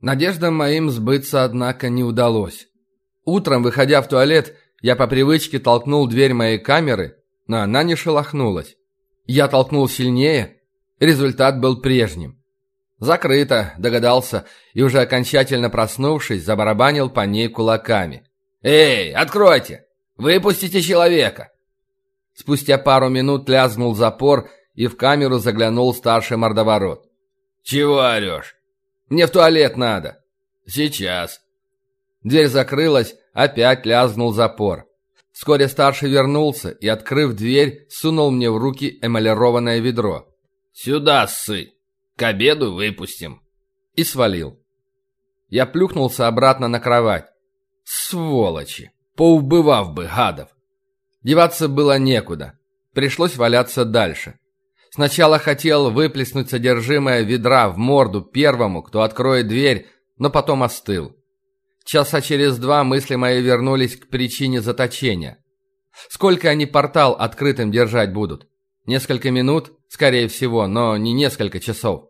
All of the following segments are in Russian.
Надеждам моим сбыться, однако, не удалось. Утром, выходя в туалет, я по привычке толкнул дверь моей камеры, но она не шелохнулась. Я толкнул сильнее, результат был прежним. «Закрыто», догадался, и уже окончательно проснувшись, забарабанил по ней кулаками. «Эй, откройте! Выпустите человека!» Спустя пару минут лязнул запор, и в камеру заглянул старший мордоворот. «Чего орешь?» «Мне в туалет надо». «Сейчас». Дверь закрылась, опять лязнул запор. Вскоре старший вернулся и, открыв дверь, сунул мне в руки эмалированное ведро. «Сюда ссы! К обеду выпустим!» И свалил. Я плюхнулся обратно на кровать. Сволочи! Поубывав бы, гадов! Деваться было некуда. Пришлось валяться дальше. Сначала хотел выплеснуть содержимое ведра в морду первому, кто откроет дверь, но потом остыл. Часа через два мысли мои вернулись к причине заточения. Сколько они портал открытым держать будут? Несколько минут, скорее всего, но не несколько часов.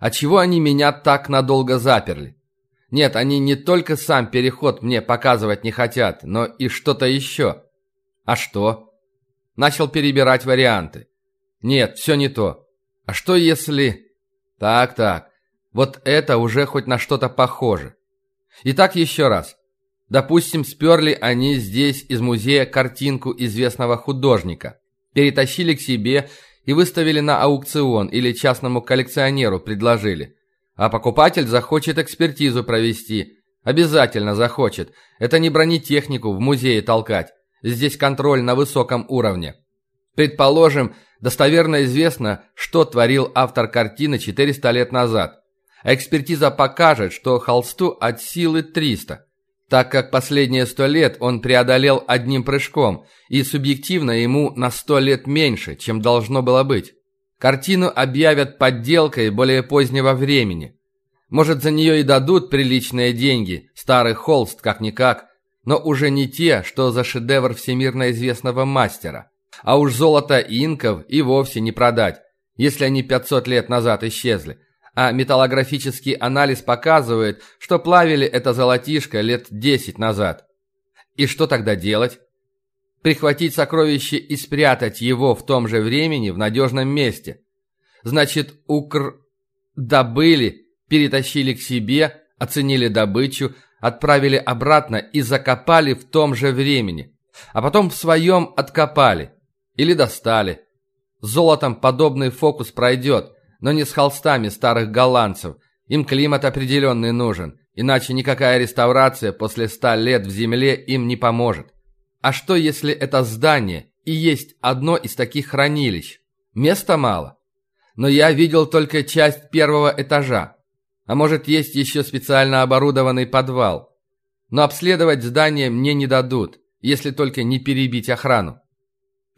А чего они меня так надолго заперли? Нет, они не только сам переход мне показывать не хотят, но и что-то еще. А что? Начал перебирать варианты. Нет, все не то. А что если... Так-так, вот это уже хоть на что-то похоже. Итак, еще раз. Допустим, сперли они здесь из музея картинку известного художника, перетащили к себе и выставили на аукцион или частному коллекционеру предложили. А покупатель захочет экспертизу провести. Обязательно захочет. Это не бронетехнику в музее толкать. Здесь контроль на высоком уровне. Предположим, достоверно известно, что творил автор картины 400 лет назад. Экспертиза покажет, что холсту от силы 300, так как последние 100 лет он преодолел одним прыжком, и субъективно ему на 100 лет меньше, чем должно было быть. Картину объявят подделкой более позднего времени. Может, за нее и дадут приличные деньги, старый холст как-никак, но уже не те, что за шедевр всемирно известного мастера. А уж золото инков и вовсе не продать, если они 500 лет назад исчезли а металлографический анализ показывает, что плавили это золотишко лет 10 назад. И что тогда делать? Прихватить сокровище и спрятать его в том же времени в надежном месте. Значит, укр... добыли, перетащили к себе, оценили добычу, отправили обратно и закопали в том же времени. А потом в своем откопали. Или достали. С золотом подобный фокус пройдет – но не с холстами старых голландцев. Им климат определенный нужен, иначе никакая реставрация после ста лет в земле им не поможет. А что, если это здание и есть одно из таких хранилищ? Места мало. Но я видел только часть первого этажа. А может, есть еще специально оборудованный подвал. Но обследовать здание мне не дадут, если только не перебить охрану.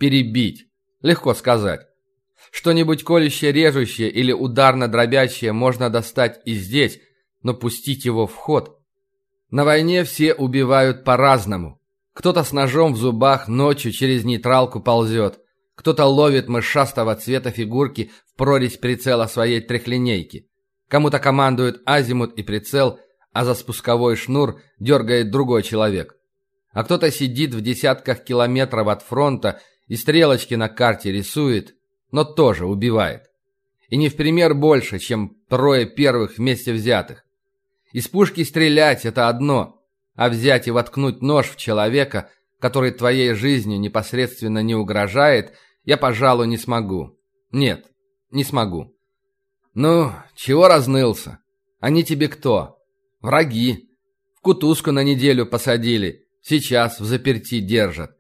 Перебить. Легко сказать. Что-нибудь колющее-режущее или ударно-дробящее можно достать и здесь, но пустить его в ход. На войне все убивают по-разному. Кто-то с ножом в зубах ночью через нейтралку ползет, кто-то ловит мышастого цвета фигурки в прорезь прицела своей трехлинейки. Кому-то командует азимут и прицел, а за спусковой шнур дергает другой человек. А кто-то сидит в десятках километров от фронта и стрелочки на карте рисует но тоже убивает. И не в пример больше, чем трое первых вместе взятых. Из пушки стрелять – это одно, а взять и воткнуть нож в человека, который твоей жизнью непосредственно не угрожает, я, пожалуй, не смогу. Нет, не смогу. Ну, чего разнылся? Они тебе кто? Враги. В кутузку на неделю посадили, сейчас в заперти держат.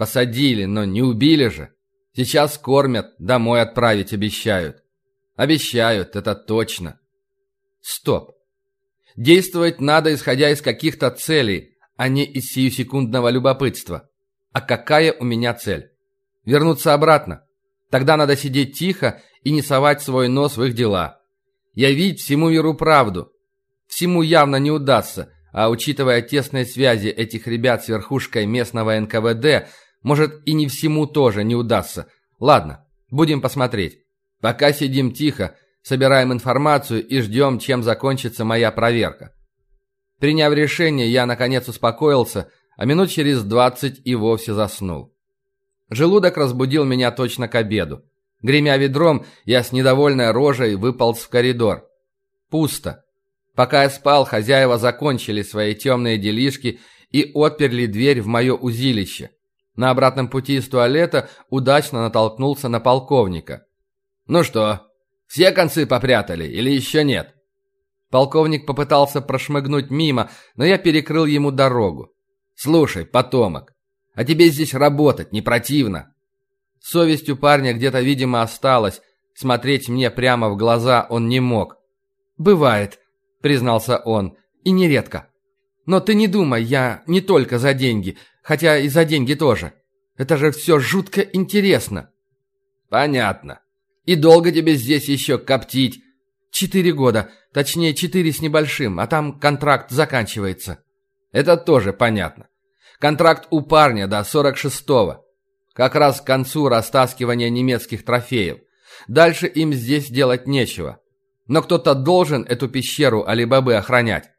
Посадили, но не убили же. Сейчас кормят, домой отправить обещают. Обещают, это точно. Стоп. Действовать надо, исходя из каких-то целей, а не из сиюсекундного любопытства. А какая у меня цель? Вернуться обратно. Тогда надо сидеть тихо и не совать свой нос в их дела. Я видеть всему миру правду. Всему явно не удастся, а учитывая тесные связи этих ребят с верхушкой местного НКВД, может, и не всему тоже не удастся. Ладно, будем посмотреть. Пока сидим тихо, Собираем информацию и ждем, чем закончится моя проверка. Приняв решение, я наконец успокоился, а минут через двадцать и вовсе заснул. Желудок разбудил меня точно к обеду. Гремя ведром, я с недовольной рожей выполз в коридор. Пусто. Пока я спал, хозяева закончили свои темные делишки и отперли дверь в мое узилище. На обратном пути из туалета удачно натолкнулся на полковника. «Ну что, все концы попрятали или еще нет?» Полковник попытался прошмыгнуть мимо, но я перекрыл ему дорогу. «Слушай, потомок, а тебе здесь работать не противно?» Совесть у парня где-то, видимо, осталась. Смотреть мне прямо в глаза он не мог. «Бывает», — признался он, — «и нередко. Но ты не думай, я не только за деньги, хотя и за деньги тоже. Это же все жутко интересно». «Понятно. И долго тебе здесь еще коптить?» «Четыре года, точнее четыре с небольшим, а там контракт заканчивается». «Это тоже понятно. Контракт у парня до сорок шестого. Как раз к концу растаскивания немецких трофеев. Дальше им здесь делать нечего. Но кто-то должен эту пещеру Алибабы охранять.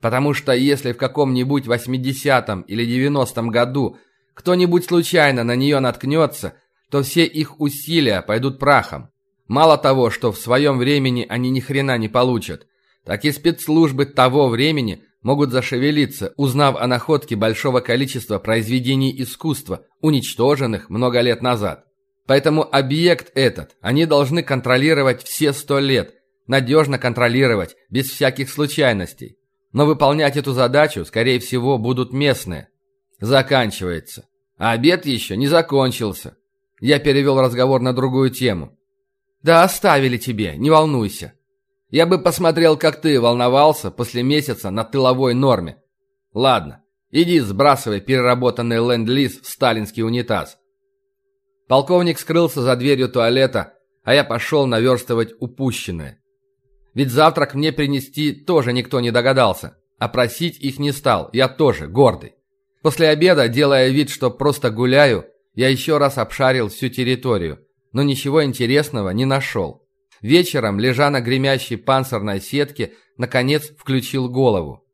Потому что если в каком-нибудь 80-м или 90-м году кто-нибудь случайно на нее наткнется, то все их усилия пойдут прахом. Мало того, что в своем времени они ни хрена не получат, так и спецслужбы того времени могут зашевелиться, узнав о находке большого количества произведений искусства, уничтоженных много лет назад. Поэтому объект этот они должны контролировать все сто лет, надежно контролировать, без всяких случайностей. Но выполнять эту задачу, скорее всего, будут местные. Заканчивается. А обед еще не закончился. Я перевел разговор на другую тему. «Да оставили тебе, не волнуйся. Я бы посмотрел, как ты волновался после месяца на тыловой норме. Ладно, иди сбрасывай переработанный ленд-лиз в сталинский унитаз. Полковник скрылся за дверью туалета, а я пошел наверстывать упущенное. Ведь завтрак мне принести тоже никто не догадался, а просить их не стал, я тоже гордый. После обеда, делая вид, что просто гуляю, я еще раз обшарил всю территорию, но ничего интересного не нашел. Вечером, лежа на гремящей панцирной сетке, наконец включил голову.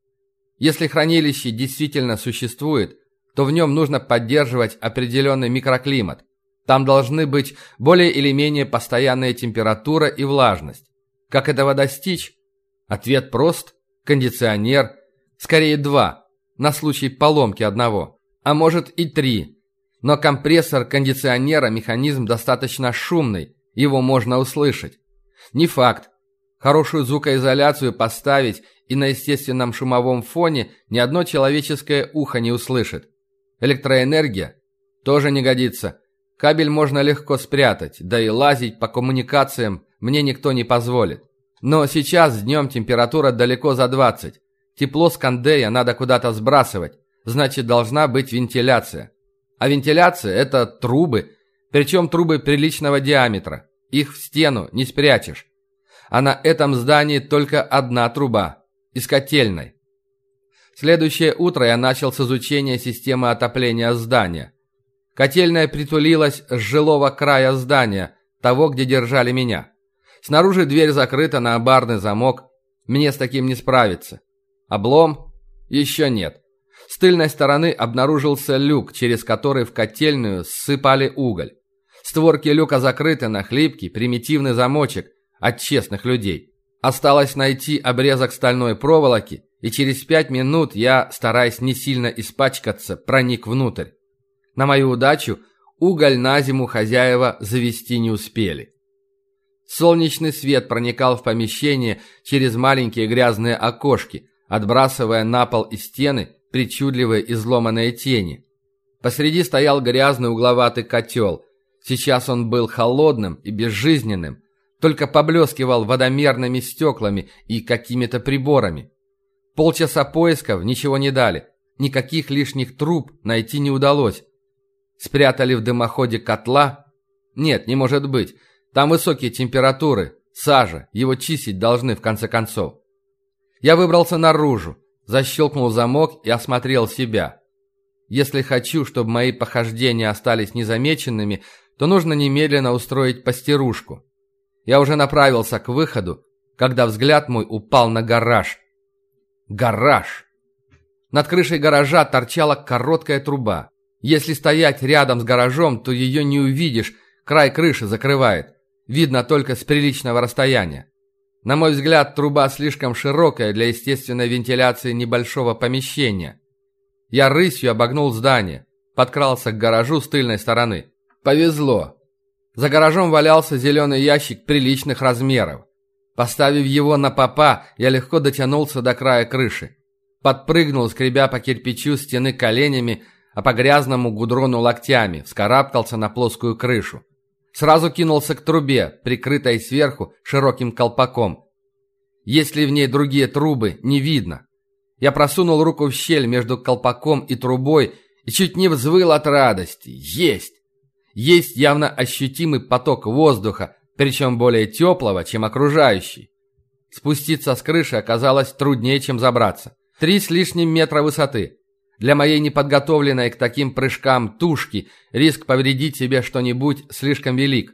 Если хранилище действительно существует, то в нем нужно поддерживать определенный микроклимат. Там должны быть более или менее постоянная температура и влажность. Как этого достичь? Ответ прост. Кондиционер. Скорее два, на случай поломки одного. А может и три. Но компрессор кондиционера механизм достаточно шумный, его можно услышать. Не факт. Хорошую звукоизоляцию поставить и на естественном шумовом фоне ни одно человеческое ухо не услышит. Электроэнергия тоже не годится. Кабель можно легко спрятать, да и лазить по коммуникациям мне никто не позволит. Но сейчас днем температура далеко за 20. Тепло с кондея надо куда-то сбрасывать, значит должна быть вентиляция. А вентиляция – это трубы, причем трубы приличного диаметра. Их в стену не спрячешь. А на этом здании только одна труба. Из котельной. Следующее утро я начал с изучения системы отопления здания. Котельная притулилась с жилого края здания, того, где держали меня. Снаружи дверь закрыта на барный замок. Мне с таким не справиться. Облом? Еще нет. С тыльной стороны обнаружился люк, через который в котельную ссыпали уголь. Створки люка закрыты на хлипкий, примитивный замочек от честных людей. Осталось найти обрезок стальной проволоки, и через пять минут я, стараясь не сильно испачкаться, проник внутрь. На мою удачу, уголь на зиму хозяева завести не успели. Солнечный свет проникал в помещение через маленькие грязные окошки, отбрасывая на пол и стены причудливые изломанные тени. Посреди стоял грязный угловатый котел – Сейчас он был холодным и безжизненным, только поблескивал водомерными стеклами и какими-то приборами. Полчаса поисков ничего не дали, никаких лишних труб найти не удалось. Спрятали в дымоходе котла? Нет, не может быть. Там высокие температуры, сажа, его чистить должны в конце концов. Я выбрался наружу, защелкнул замок и осмотрел себя. Если хочу, чтобы мои похождения остались незамеченными, то нужно немедленно устроить постирушку. Я уже направился к выходу, когда взгляд мой упал на гараж. Гараж! Над крышей гаража торчала короткая труба. Если стоять рядом с гаражом, то ее не увидишь, край крыши закрывает. Видно только с приличного расстояния. На мой взгляд, труба слишком широкая для естественной вентиляции небольшого помещения. Я рысью обогнул здание, подкрался к гаражу с тыльной стороны. Повезло. За гаражом валялся зеленый ящик приличных размеров. Поставив его на попа, я легко дотянулся до края крыши. Подпрыгнул, скребя по кирпичу стены коленями, а по грязному гудрону локтями, вскарабкался на плоскую крышу. Сразу кинулся к трубе, прикрытой сверху широким колпаком. Есть ли в ней другие трубы, не видно. Я просунул руку в щель между колпаком и трубой и чуть не взвыл от радости. Есть! Есть явно ощутимый поток воздуха, причем более теплого, чем окружающий. Спуститься с крыши оказалось труднее, чем забраться. Три с лишним метра высоты. Для моей неподготовленной к таким прыжкам тушки риск повредить себе что-нибудь слишком велик.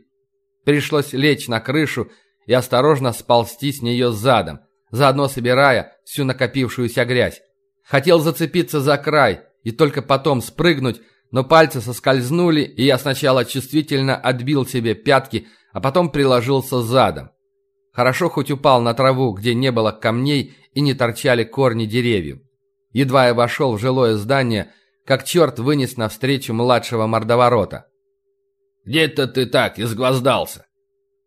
Пришлось лечь на крышу и осторожно сползти с нее задом, заодно собирая всю накопившуюся грязь. Хотел зацепиться за край и только потом спрыгнуть, но пальцы соскользнули, и я сначала чувствительно отбил себе пятки, а потом приложился задом. Хорошо хоть упал на траву, где не было камней и не торчали корни деревьев. Едва я вошел в жилое здание, как черт вынес навстречу младшего мордоворота. «Где-то ты так изгвоздался?»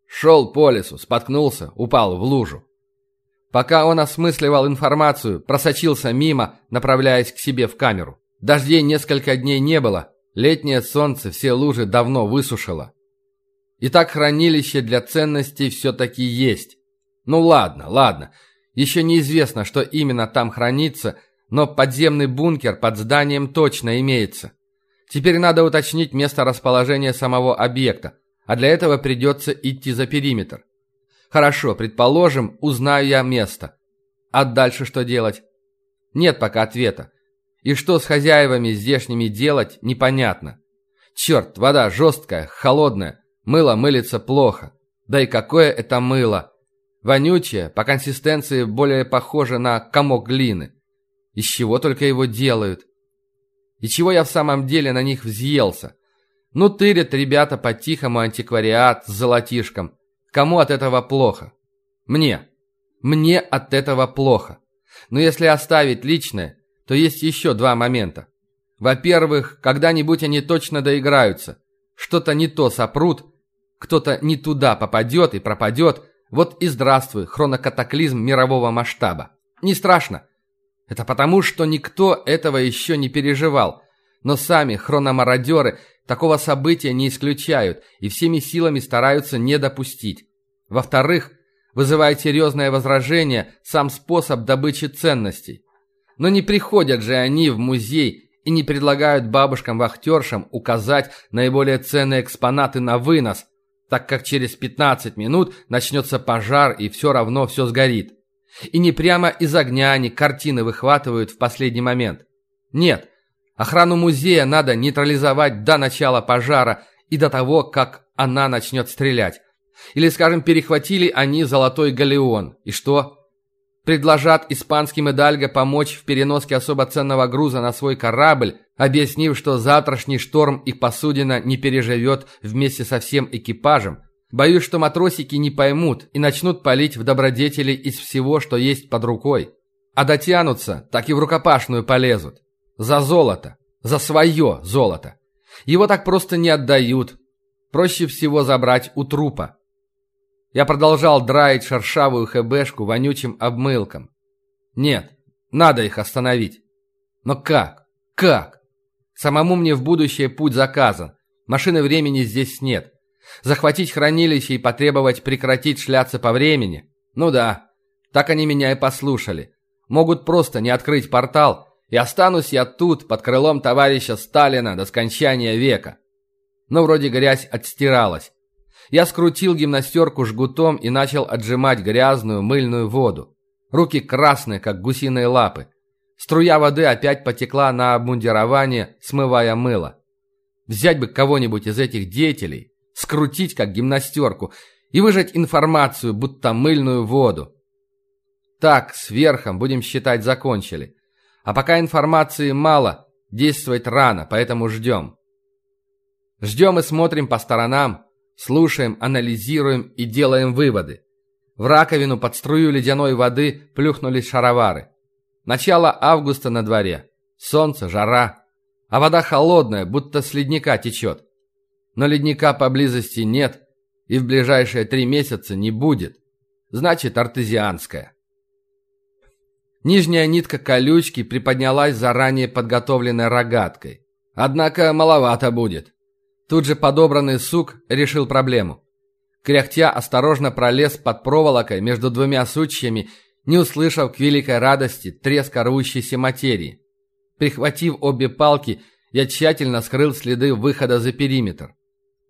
Шел по лесу, споткнулся, упал в лужу. Пока он осмысливал информацию, просочился мимо, направляясь к себе в камеру. Дождей несколько дней не было, летнее солнце все лужи давно высушило. Итак, хранилище для ценностей все-таки есть. Ну ладно, ладно, еще неизвестно, что именно там хранится – но подземный бункер под зданием точно имеется. Теперь надо уточнить место расположения самого объекта, а для этого придется идти за периметр. Хорошо, предположим, узнаю я место. А дальше что делать? Нет пока ответа. И что с хозяевами здешними делать, непонятно. Черт, вода жесткая, холодная, мыло мылится плохо. Да и какое это мыло! Вонючее, по консистенции более похоже на комок глины. Из чего только его делают? И чего я в самом деле на них взъелся? Ну, тырят ребята по-тихому антиквариат с золотишком. Кому от этого плохо? Мне. Мне от этого плохо. Но если оставить личное, то есть еще два момента. Во-первых, когда-нибудь они точно доиграются. Что-то не то сопрут, кто-то не туда попадет и пропадет. Вот и здравствуй, хронокатаклизм мирового масштаба. Не страшно. Это потому, что никто этого еще не переживал. Но сами хрономародеры такого события не исключают и всеми силами стараются не допустить. Во-вторых, вызывает серьезное возражение сам способ добычи ценностей. Но не приходят же они в музей и не предлагают бабушкам-вахтершам указать наиболее ценные экспонаты на вынос, так как через 15 минут начнется пожар и все равно все сгорит. И не прямо из огня они картины выхватывают в последний момент. Нет, охрану музея надо нейтрализовать до начала пожара и до того, как она начнет стрелять. Или, скажем, перехватили они золотой галеон. И что? Предложат испанским Идальго помочь в переноске особо ценного груза на свой корабль, объяснив, что завтрашний шторм их посудина не переживет вместе со всем экипажем, Боюсь, что матросики не поймут и начнут палить в добродетели из всего, что есть под рукой. А дотянутся, так и в рукопашную полезут. За золото. За свое золото. Его так просто не отдают. Проще всего забрать у трупа. Я продолжал драить шершавую хэбэшку вонючим обмылком. Нет, надо их остановить. Но как? Как? Самому мне в будущее путь заказан. Машины времени здесь нет. Захватить хранилище и потребовать прекратить шляться по времени? Ну да, так они меня и послушали. Могут просто не открыть портал, и останусь я тут, под крылом товарища Сталина до скончания века. Но вроде грязь отстиралась. Я скрутил гимнастерку жгутом и начал отжимать грязную мыльную воду. Руки красные, как гусиные лапы. Струя воды опять потекла на обмундирование, смывая мыло. Взять бы кого-нибудь из этих деятелей, скрутить как гимнастерку и выжать информацию, будто мыльную воду. Так, с верхом, будем считать, закончили. А пока информации мало, действовать рано, поэтому ждем. Ждем и смотрим по сторонам, слушаем, анализируем и делаем выводы. В раковину под струю ледяной воды плюхнулись шаровары. Начало августа на дворе. Солнце, жара. А вода холодная, будто с ледника течет. Но ледника поблизости нет и в ближайшие три месяца не будет. Значит, артезианская. Нижняя нитка колючки приподнялась заранее подготовленной рогаткой. Однако маловато будет. Тут же подобранный сук решил проблему. Кряхтя осторожно пролез под проволокой между двумя сучьями, не услышав к великой радости треска рвущейся материи. Прихватив обе палки, я тщательно скрыл следы выхода за периметр.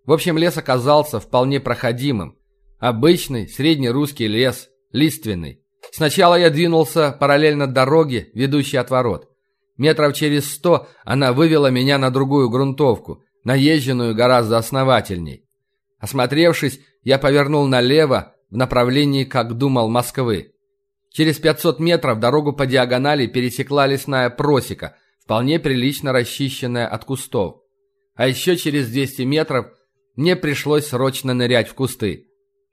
В общем, лес оказался вполне проходимым. Обычный среднерусский лес, лиственный. Сначала я двинулся параллельно дороге, ведущей от ворот. Метров через сто она вывела меня на другую грунтовку, наезженную гораздо основательней. Осмотревшись, я повернул налево в направлении, как думал, Москвы. Через 500 метров дорогу по диагонали пересекла лесная просека, вполне прилично расчищенная от кустов. А еще через 200 метров мне пришлось срочно нырять в кусты.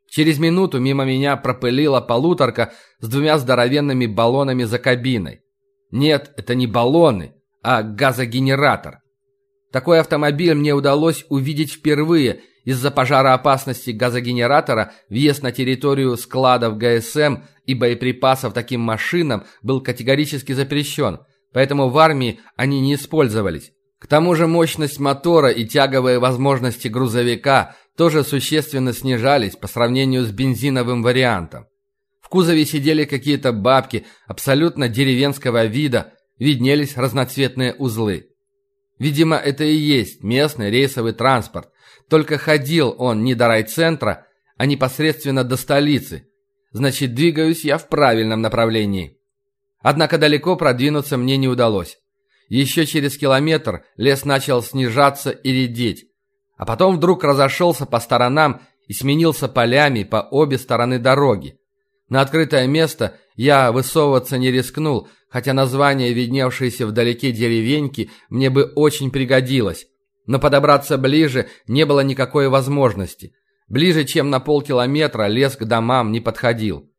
Через минуту мимо меня пропылила полуторка с двумя здоровенными баллонами за кабиной. Нет, это не баллоны, а газогенератор. Такой автомобиль мне удалось увидеть впервые из-за пожароопасности газогенератора въезд на территорию складов ГСМ и боеприпасов таким машинам был категорически запрещен, поэтому в армии они не использовались. К тому же мощность мотора и тяговые возможности грузовика тоже существенно снижались по сравнению с бензиновым вариантом. В кузове сидели какие-то бабки абсолютно деревенского вида, виднелись разноцветные узлы. Видимо, это и есть местный рейсовый транспорт, только ходил он не до райцентра, а непосредственно до столицы. Значит, двигаюсь я в правильном направлении. Однако далеко продвинуться мне не удалось. Еще через километр лес начал снижаться и редеть, а потом вдруг разошелся по сторонам и сменился полями по обе стороны дороги. На открытое место я высовываться не рискнул, хотя название видневшееся вдалеке деревеньки мне бы очень пригодилось. Но подобраться ближе не было никакой возможности. Ближе, чем на полкилометра, лес к домам не подходил.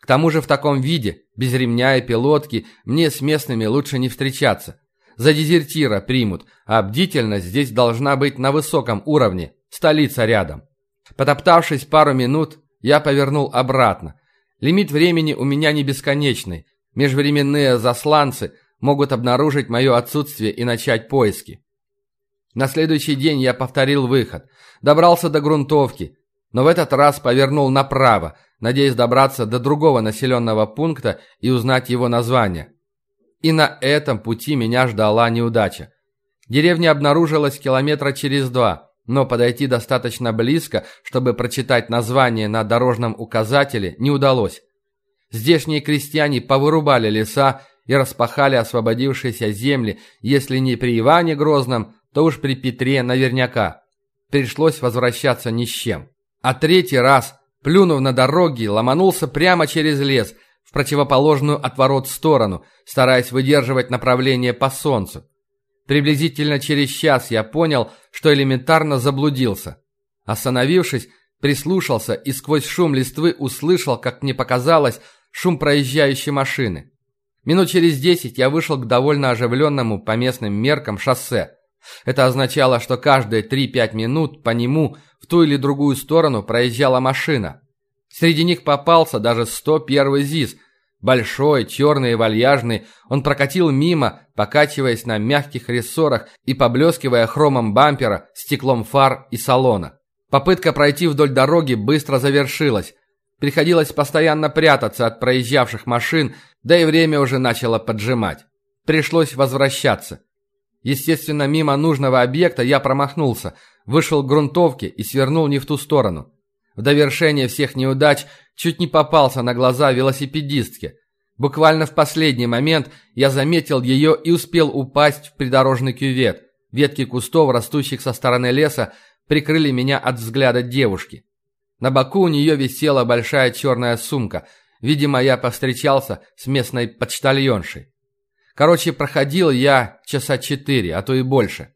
К тому же в таком виде, без ремня и пилотки, мне с местными лучше не встречаться. За дезертира примут, а бдительность здесь должна быть на высоком уровне, столица рядом. Потоптавшись пару минут, я повернул обратно. Лимит времени у меня не бесконечный. Межвременные засланцы могут обнаружить мое отсутствие и начать поиски. На следующий день я повторил выход. Добрался до грунтовки, но в этот раз повернул направо, надеясь добраться до другого населенного пункта и узнать его название. И на этом пути меня ждала неудача. Деревня обнаружилась километра через два, но подойти достаточно близко, чтобы прочитать название на дорожном указателе, не удалось. Здешние крестьяне повырубали леса и распахали освободившиеся земли, если не при Иване Грозном, то уж при Петре наверняка. Пришлось возвращаться ни с чем. А третий раз, плюнув на дороги, ломанулся прямо через лес, в противоположную от ворот сторону, стараясь выдерживать направление по солнцу. Приблизительно через час я понял, что элементарно заблудился. Остановившись, прислушался и сквозь шум листвы услышал, как мне показалось, шум проезжающей машины. Минут через десять я вышел к довольно оживленному по местным меркам шоссе. Это означало, что каждые 3-5 минут по нему в ту или другую сторону проезжала машина. Среди них попался даже 101 ЗИС. Большой, черный и вальяжный, он прокатил мимо, покачиваясь на мягких рессорах и поблескивая хромом бампера, стеклом фар и салона. Попытка пройти вдоль дороги быстро завершилась. Приходилось постоянно прятаться от проезжавших машин, да и время уже начало поджимать. Пришлось возвращаться. Естественно, мимо нужного объекта я промахнулся, вышел к грунтовке и свернул не в ту сторону. В довершение всех неудач чуть не попался на глаза велосипедистке. Буквально в последний момент я заметил ее и успел упасть в придорожный кювет. Ветки кустов, растущих со стороны леса, прикрыли меня от взгляда девушки. На боку у нее висела большая черная сумка. Видимо, я повстречался с местной почтальоншей. Короче, проходил я часа четыре, а то и больше.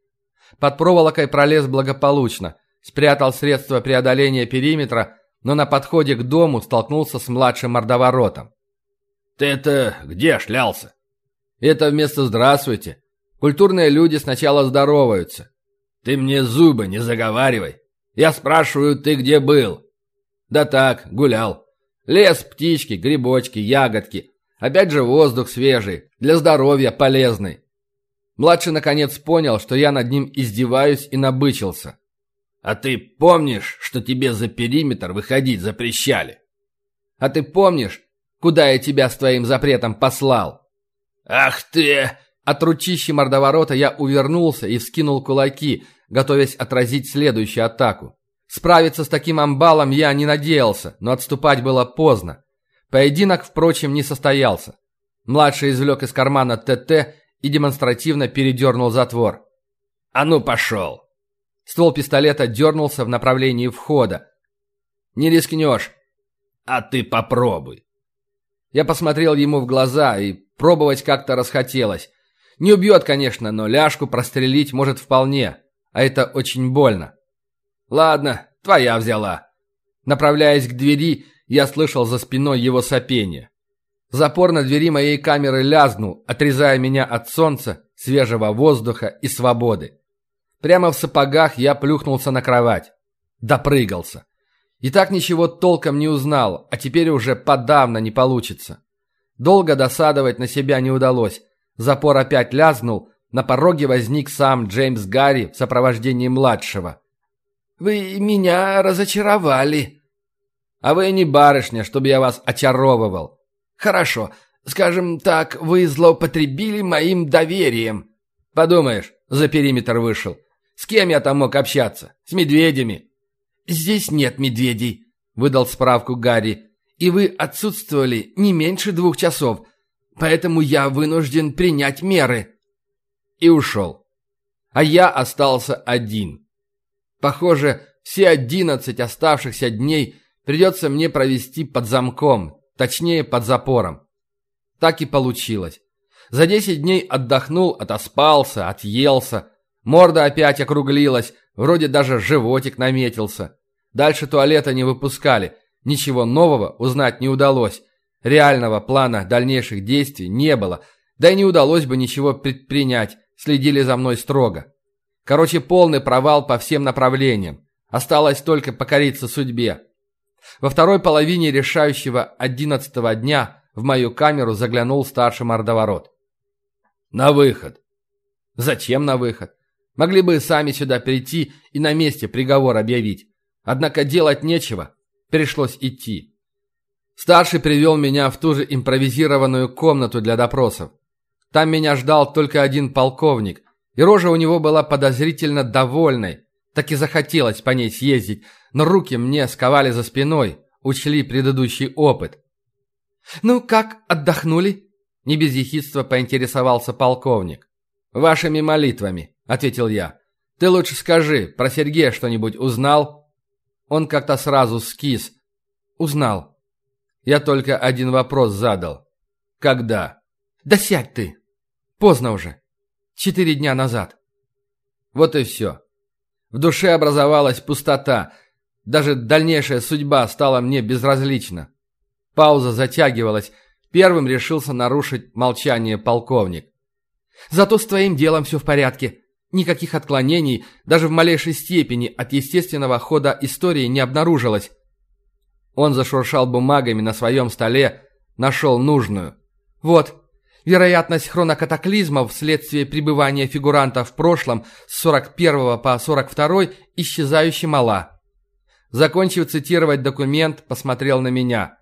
Под проволокой пролез благополучно, спрятал средства преодоления периметра, но на подходе к дому столкнулся с младшим мордоворотом. «Ты это где шлялся?» «Это вместо «здравствуйте». Культурные люди сначала здороваются. «Ты мне зубы не заговаривай. Я спрашиваю, ты где был?» «Да так, гулял. Лес, птички, грибочки, ягодки. Опять же воздух свежий, для здоровья полезный». Младший наконец понял, что я над ним издеваюсь и набычился. «А ты помнишь, что тебе за периметр выходить запрещали?» «А ты помнишь, куда я тебя с твоим запретом послал?» «Ах ты!» От ручищи мордоворота я увернулся и вскинул кулаки, готовясь отразить следующую атаку. Справиться с таким амбалом я не надеялся, но отступать было поздно. Поединок, впрочем, не состоялся. Младший извлек из кармана ТТ и демонстративно передернул затвор. «А ну, пошел!» Ствол пистолета дернулся в направлении входа. «Не рискнешь!» «А ты попробуй!» Я посмотрел ему в глаза, и пробовать как-то расхотелось. Не убьет, конечно, но ляжку прострелить может вполне, а это очень больно. Ладно, твоя взяла. Направляясь к двери, я слышал за спиной его сопение. Запор на двери моей камеры лязнул, отрезая меня от солнца, свежего воздуха и свободы. Прямо в сапогах я плюхнулся на кровать. Допрыгался. И так ничего толком не узнал, а теперь уже подавно не получится. Долго досадовать на себя не удалось. Запор опять лязнул, на пороге возник сам Джеймс Гарри в сопровождении младшего. «Вы меня разочаровали». «А вы не барышня, чтобы я вас очаровывал». «Хорошо. Скажем так, вы злоупотребили моим доверием». «Подумаешь, за периметр вышел. С кем я там мог общаться? С медведями?» «Здесь нет медведей», — выдал справку Гарри. «И вы отсутствовали не меньше двух часов, поэтому я вынужден принять меры». И ушел. А я остался один. Похоже, все одиннадцать оставшихся дней придется мне провести под замком, точнее, под запором. Так и получилось. За десять дней отдохнул, отоспался, отъелся, Морда опять округлилась, вроде даже животик наметился. Дальше туалета не выпускали, ничего нового узнать не удалось. Реального плана дальнейших действий не было, да и не удалось бы ничего предпринять, следили за мной строго. Короче, полный провал по всем направлениям. Осталось только покориться судьбе. Во второй половине решающего одиннадцатого дня в мою камеру заглянул старший мордоворот. «На выход!» «Зачем на выход? Могли бы сами сюда прийти и на месте приговор объявить. Однако делать нечего. Пришлось идти. Старший привел меня в ту же импровизированную комнату для допросов. Там меня ждал только один полковник, и рожа у него была подозрительно довольной. Так и захотелось по ней съездить, но руки мне сковали за спиной, учли предыдущий опыт. «Ну как, отдохнули?» Не без ехидства поинтересовался полковник. «Вашими молитвами», — ответил я. «Ты лучше скажи, про Сергея что-нибудь узнал?» Он как-то сразу скис. «Узнал». Я только один вопрос задал. «Когда?» «Да сядь ты! Поздно уже. Четыре дня назад». Вот и все. В душе образовалась пустота. Даже дальнейшая судьба стала мне безразлична. Пауза затягивалась. Первым решился нарушить молчание полковник. «Зато с твоим делом все в порядке», Никаких отклонений даже в малейшей степени от естественного хода истории не обнаружилось. Он зашуршал бумагами на своем столе, нашел нужную. Вот, вероятность хронокатаклизмов вследствие пребывания фигуранта в прошлом с 41 по 42 исчезающе мала. Закончив цитировать документ, посмотрел на меня.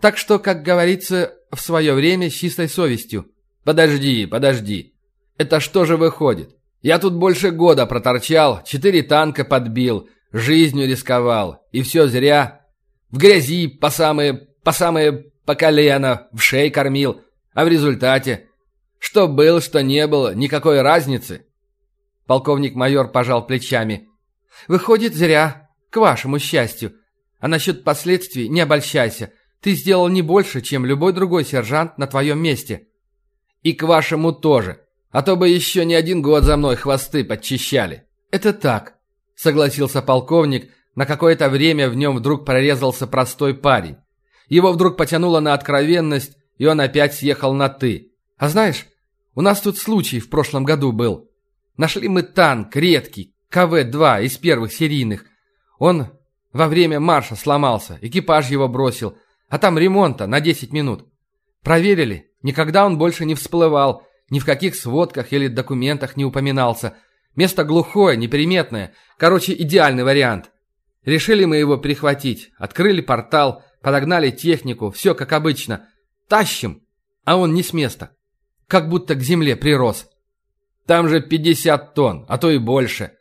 Так что, как говорится, в свое время с чистой совестью. Подожди, подожди. Это что же выходит? Я тут больше года проторчал, четыре танка подбил, жизнью рисковал. И все зря. В грязи по самые, по самые по колено, в шей кормил. А в результате... Что был, что не было, никакой разницы. Полковник-майор пожал плечами. Выходит, зря, к вашему счастью. А насчет последствий не обольщайся. Ты сделал не больше, чем любой другой сержант на твоем месте. И к вашему тоже. А то бы еще не один год за мной хвосты подчищали. Это так, согласился полковник. На какое-то время в нем вдруг прорезался простой парень. Его вдруг потянуло на откровенность, и он опять съехал на «ты». А знаешь, у нас тут случай в прошлом году был. Нашли мы танк редкий, КВ-2 из первых серийных. Он во время марша сломался, экипаж его бросил, а там ремонта на 10 минут. Проверили, никогда он больше не всплывал, ни в каких сводках или документах не упоминался. Место глухое, неприметное, короче, идеальный вариант. Решили мы его перехватить, открыли портал, подогнали технику, все как обычно. Тащим, а он не с места. Как будто к земле прирос. Там же 50 тонн, а то и больше.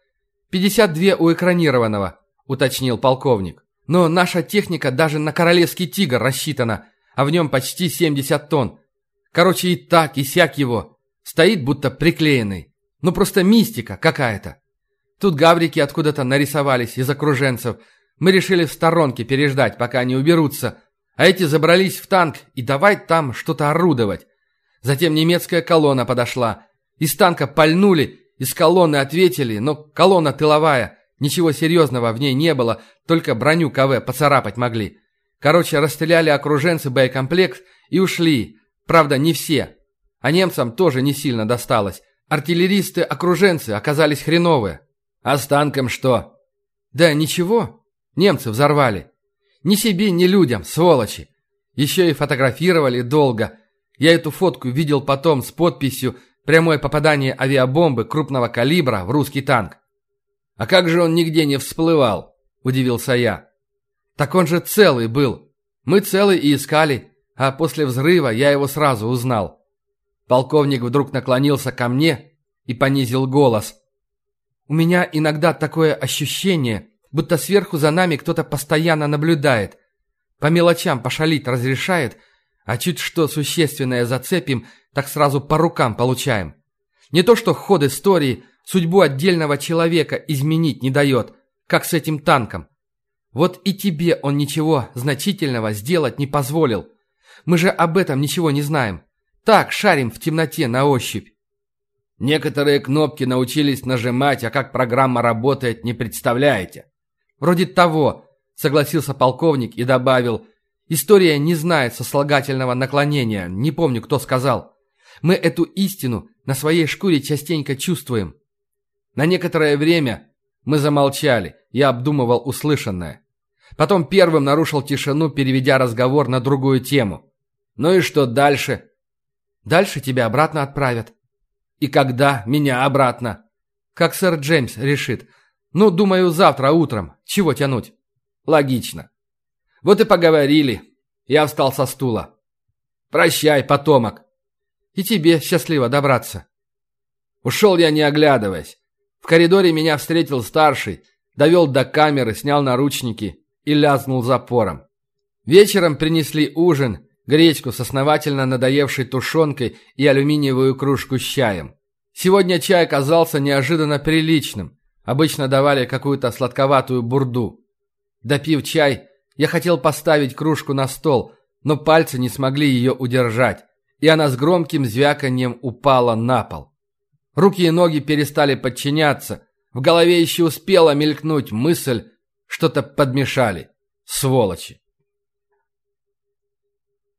52 у экранированного, уточнил полковник. Но наша техника даже на королевский тигр рассчитана, а в нем почти 70 тонн. Короче, и так, и сяк его. Стоит будто приклеенный. Ну просто мистика какая-то. Тут гаврики откуда-то нарисовались из окруженцев. Мы решили в сторонке переждать, пока они уберутся. А эти забрались в танк и давай там что-то орудовать. Затем немецкая колонна подошла. Из танка пальнули, из колонны ответили, но колонна тыловая. Ничего серьезного в ней не было, только броню КВ поцарапать могли. Короче, расстреляли окруженцы боекомплект и ушли. Правда, не все. А немцам тоже не сильно досталось. Артиллеристы-окруженцы оказались хреновые. А с танком что? Да ничего. Немцы взорвали. Ни себе, ни людям, сволочи. Еще и фотографировали долго. Я эту фотку видел потом с подписью «Прямое попадание авиабомбы крупного калибра в русский танк». «А как же он нигде не всплывал?» – удивился я. «Так он же целый был. Мы целый и искали, а после взрыва я его сразу узнал». Полковник вдруг наклонился ко мне и понизил голос. «У меня иногда такое ощущение, будто сверху за нами кто-то постоянно наблюдает. По мелочам пошалить разрешает – а чуть что существенное зацепим, так сразу по рукам получаем. Не то что ход истории судьбу отдельного человека изменить не дает, как с этим танком. Вот и тебе он ничего значительного сделать не позволил. Мы же об этом ничего не знаем. Так, шарим в темноте на ощупь. Некоторые кнопки научились нажимать, а как программа работает, не представляете. Вроде того, согласился полковник и добавил – История не знает сослагательного наклонения, не помню, кто сказал. Мы эту истину на своей шкуре частенько чувствуем. На некоторое время мы замолчали, я обдумывал услышанное. Потом первым нарушил тишину, переведя разговор на другую тему. «Ну и что дальше?» «Дальше тебя обратно отправят». «И когда меня обратно?» «Как сэр Джеймс решит. Ну, думаю, завтра утром. Чего тянуть?» «Логично. Вот и поговорили. Я встал со стула. Прощай, потомок. И тебе счастливо добраться. Ушел я не оглядываясь. В коридоре меня встретил старший, довел до камеры, снял наручники и лязнул запором. Вечером принесли ужин, гречку с основательно надоевшей тушенкой и алюминиевую кружку с чаем. Сегодня чай оказался неожиданно приличным. Обычно давали какую-то сладковатую бурду. Допив чай, я хотел поставить кружку на стол, но пальцы не смогли ее удержать, и она с громким звяканьем упала на пол. Руки и ноги перестали подчиняться. В голове еще успела мелькнуть мысль, что-то подмешали. Сволочи.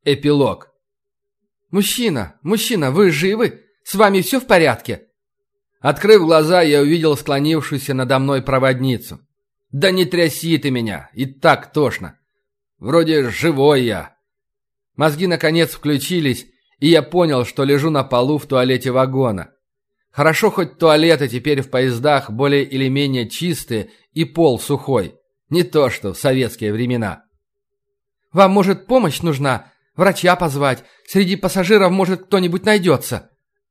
Эпилог. «Мужчина, мужчина, вы живы? С вами все в порядке?» Открыв глаза, я увидел склонившуюся надо мной проводницу. Да не тряси ты меня, и так тошно. Вроде живой я. Мозги наконец включились, и я понял, что лежу на полу в туалете вагона. Хорошо хоть туалеты теперь в поездах более или менее чистые и пол сухой. Не то что в советские времена. «Вам, может, помощь нужна? Врача позвать? Среди пассажиров, может, кто-нибудь найдется?»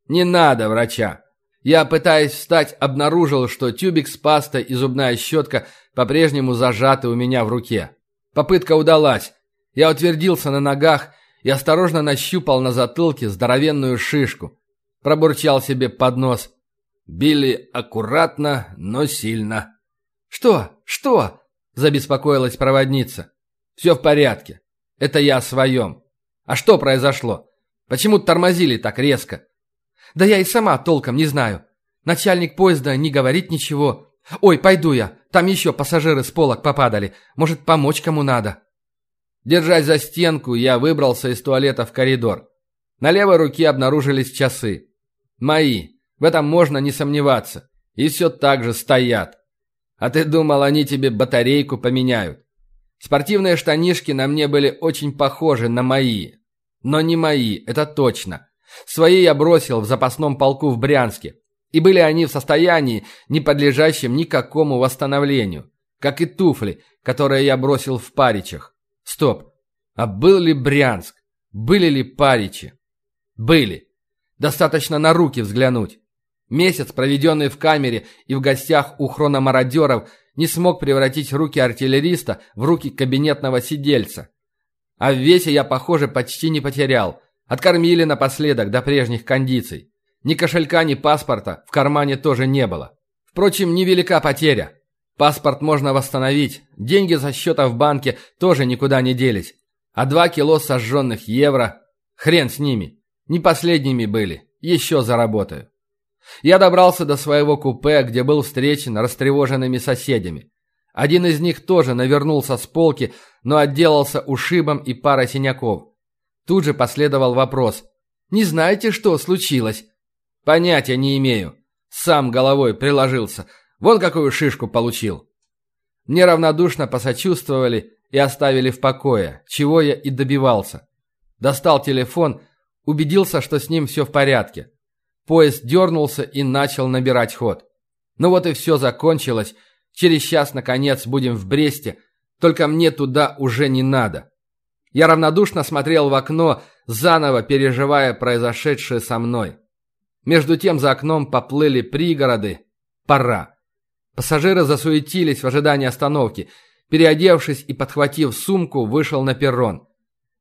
«Не надо врача. Я, пытаясь встать, обнаружил, что тюбик с пастой и зубная щетка по-прежнему зажаты у меня в руке. Попытка удалась. Я утвердился на ногах и осторожно нащупал на затылке здоровенную шишку. Пробурчал себе под нос. Били аккуратно, но сильно. «Что? Что?» Забеспокоилась проводница. «Все в порядке. Это я о своем. А что произошло? Почему тормозили так резко?» «Да я и сама толком не знаю. Начальник поезда не говорит ничего. Ой, пойду я. Там еще пассажиры с полок попадали. Может, помочь кому надо?» Держась за стенку, я выбрался из туалета в коридор. На левой руке обнаружились часы. Мои. В этом можно не сомневаться. И все так же стоят. А ты думал, они тебе батарейку поменяют? Спортивные штанишки на мне были очень похожи на мои. Но не мои, это точно. Свои я бросил в запасном полку в Брянске. И были они в состоянии, не подлежащем никакому восстановлению. Как и туфли, которые я бросил в Паричах. Стоп. А был ли Брянск? Были ли Паричи? Были. Достаточно на руки взглянуть. Месяц, проведенный в камере и в гостях у хрономародеров, не смог превратить руки артиллериста в руки кабинетного сидельца. А в весе я, похоже, почти не потерял. Откормили напоследок до прежних кондиций. Ни кошелька, ни паспорта в кармане тоже не было. Впрочем, невелика потеря. Паспорт можно восстановить, деньги за счета в банке тоже никуда не делись. А два кило сожженных евро, хрен с ними, не последними были, еще заработаю. Я добрался до своего купе, где был встречен растревоженными соседями. Один из них тоже навернулся с полки, но отделался ушибом и парой синяков. Тут же последовал вопрос. «Не знаете, что случилось?» «Понятия не имею. Сам головой приложился. Вон какую шишку получил». Мне равнодушно посочувствовали и оставили в покое, чего я и добивался. Достал телефон, убедился, что с ним все в порядке. Поезд дернулся и начал набирать ход. Ну вот и все закончилось. Через час, наконец, будем в Бресте. Только мне туда уже не надо. Я равнодушно смотрел в окно, заново переживая произошедшее со мной. Между тем за окном поплыли пригороды. Пора. Пассажиры засуетились в ожидании остановки. Переодевшись и подхватив сумку, вышел на перрон.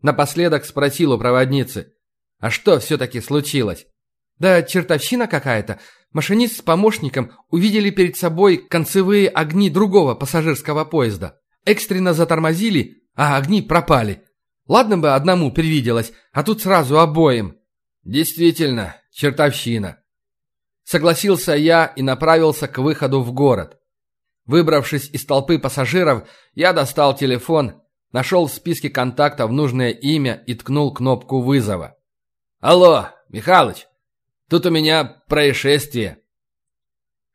Напоследок спросил у проводницы, а что все-таки случилось? Да чертовщина какая-то. Машинист с помощником увидели перед собой концевые огни другого пассажирского поезда. Экстренно затормозили, а огни пропали. Ладно бы одному привиделось, а тут сразу обоим. Действительно, чертовщина. Согласился я и направился к выходу в город. Выбравшись из толпы пассажиров, я достал телефон, нашел в списке контактов нужное имя и ткнул кнопку вызова. «Алло, Михалыч, Тут у меня происшествие».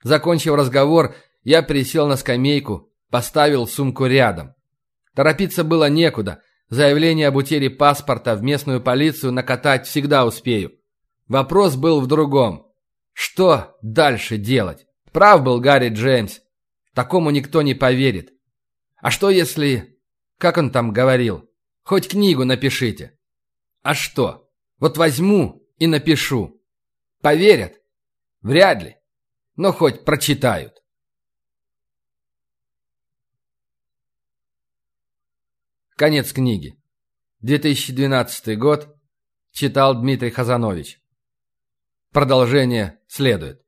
Закончив разговор, я присел на скамейку, поставил сумку рядом. Торопиться было некуда. Заявление об утере паспорта в местную полицию накатать всегда успею. Вопрос был в другом. Что дальше делать? Прав был Гарри Джеймс. Такому никто не поверит. А что если... Как он там говорил? Хоть книгу напишите. А что? Вот возьму и напишу. Поверят? Вряд ли. Но хоть прочитают. Конец книги. 2012 год. Читал Дмитрий Хазанович. Продолжение следует.